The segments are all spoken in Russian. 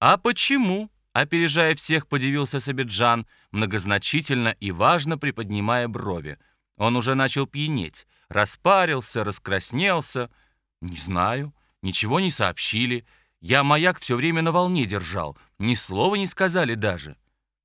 «А почему?» — опережая всех, подивился Сабиджан, многозначительно и важно приподнимая брови. Он уже начал пьянеть, распарился, раскраснелся. «Не знаю, ничего не сообщили. Я маяк все время на волне держал, ни слова не сказали даже».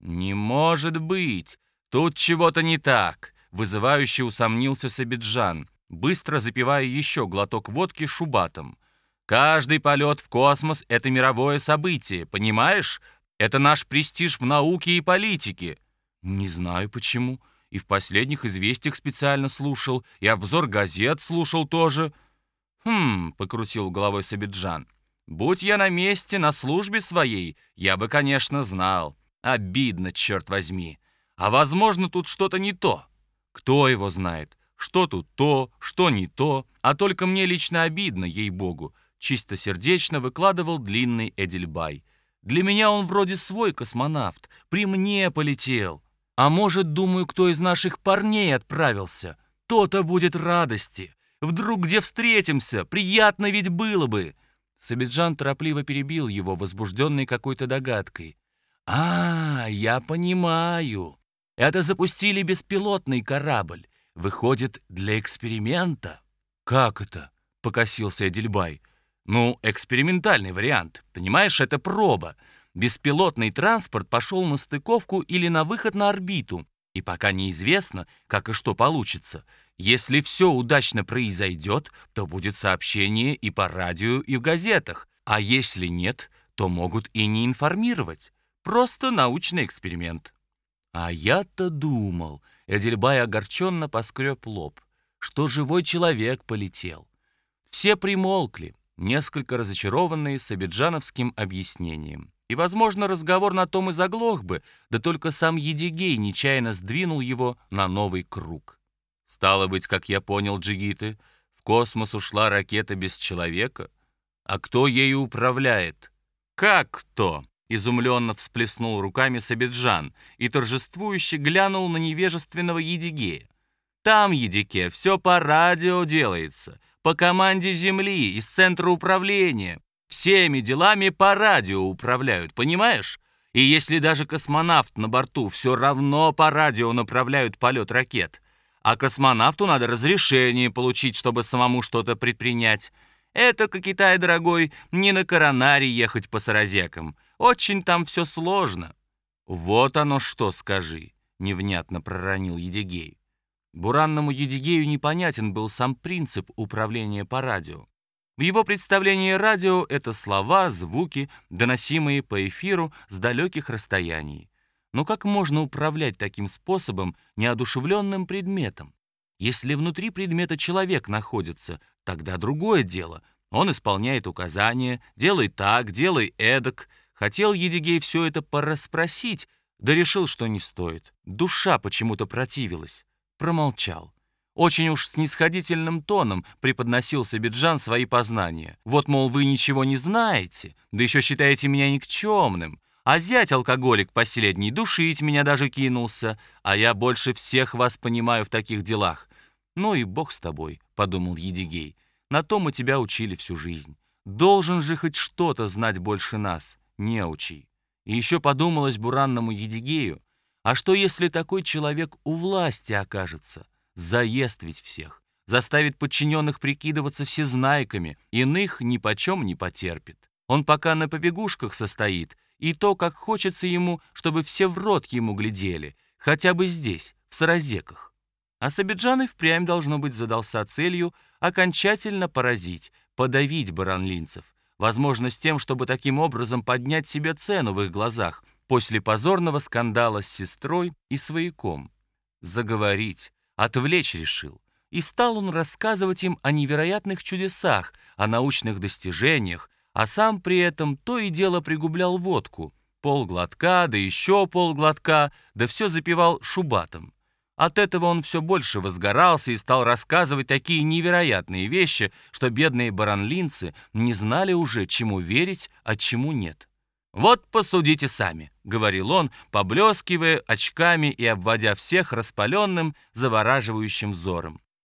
«Не может быть! Тут чего-то не так!» — вызывающе усомнился Сабиджан, быстро запивая еще глоток водки шубатом. «Каждый полет в космос — это мировое событие, понимаешь? Это наш престиж в науке и политике». «Не знаю почему. И в последних известиях специально слушал, и обзор газет слушал тоже». «Хм», — покрутил головой Сабиджан. «Будь я на месте, на службе своей, я бы, конечно, знал. Обидно, черт возьми. А возможно, тут что-то не то. Кто его знает? Что тут то, что не то? А только мне лично обидно, ей-богу. Чистосердечно выкладывал длинный Эдельбай. Для меня он вроде свой космонавт. При мне полетел. А может, думаю, кто из наших парней отправился? То-то будет радости. Вдруг где встретимся? Приятно ведь было бы. Сабиджан торопливо перебил его, возбужденный какой-то догадкой. «А, я понимаю. Это запустили беспилотный корабль. Выходит, для эксперимента». «Как это?» — покосился Эдельбай. «Ну, экспериментальный вариант. Понимаешь, это проба. Беспилотный транспорт пошел на стыковку или на выход на орбиту. И пока неизвестно, как и что получится. Если все удачно произойдет, то будет сообщение и по радио, и в газетах. А если нет, то могут и не информировать. Просто научный эксперимент. А я-то думал, Эдельбай огорченно поскреб лоб, что живой человек полетел. Все примолкли, несколько разочарованные сабиджановским объяснением. И, возможно, разговор на том и заглох бы, да только сам Едигей нечаянно сдвинул его на новый круг. Стало быть, как я понял, джигиты, в космос ушла ракета без человека. А кто ею управляет? Как кто? Изумленно всплеснул руками Сабиджан и торжествующе глянул на невежественного Едигея. «Там, Едике, все по радио делается, по команде Земли, из центра управления. Всеми делами по радио управляют, понимаешь? И если даже космонавт на борту, все равно по радио направляют полет ракет. А космонавту надо разрешение получить, чтобы самому что-то предпринять. Это, Китай, дорогой, не на коронаре ехать по саразекам». Очень там все сложно». «Вот оно что, скажи», — невнятно проронил Едигей. Буранному Едигею непонятен был сам принцип управления по радио. В его представлении радио — это слова, звуки, доносимые по эфиру с далеких расстояний. Но как можно управлять таким способом неодушевленным предметом? Если внутри предмета человек находится, тогда другое дело. Он исполняет указания, делай так, делай эдак — Хотел Едигей все это порасспросить, да решил, что не стоит. Душа почему-то противилась. Промолчал. Очень уж снисходительным тоном преподносил Сабиджан свои познания. Вот, мол, вы ничего не знаете, да еще считаете меня никчемным. А зять-алкоголик последний душить меня даже кинулся, а я больше всех вас понимаю в таких делах. Ну и бог с тобой, — подумал Едигей. На то мы тебя учили всю жизнь. Должен же хоть что-то знать больше нас неучий. И еще подумалось буранному Едигею, а что если такой человек у власти окажется? Заест ведь всех, заставит подчиненных прикидываться всезнайками, иных ни почем не потерпит. Он пока на побегушках состоит, и то, как хочется ему, чтобы все в рот ему глядели, хотя бы здесь, в Саразеках. А Сабиджан и впрямь, должно быть, задался целью окончательно поразить, подавить баранлинцев, Возможно, с тем, чтобы таким образом поднять себе цену в их глазах после позорного скандала с сестрой и свояком. Заговорить, отвлечь решил. И стал он рассказывать им о невероятных чудесах, о научных достижениях, а сам при этом то и дело пригублял водку. Полглотка, да еще полглотка, да все запивал шубатом. От этого он все больше возгорался и стал рассказывать такие невероятные вещи, что бедные баранлинцы не знали уже, чему верить, а чему нет. «Вот посудите сами», — говорил он, поблескивая очками и обводя всех распаленным, завораживающим взором.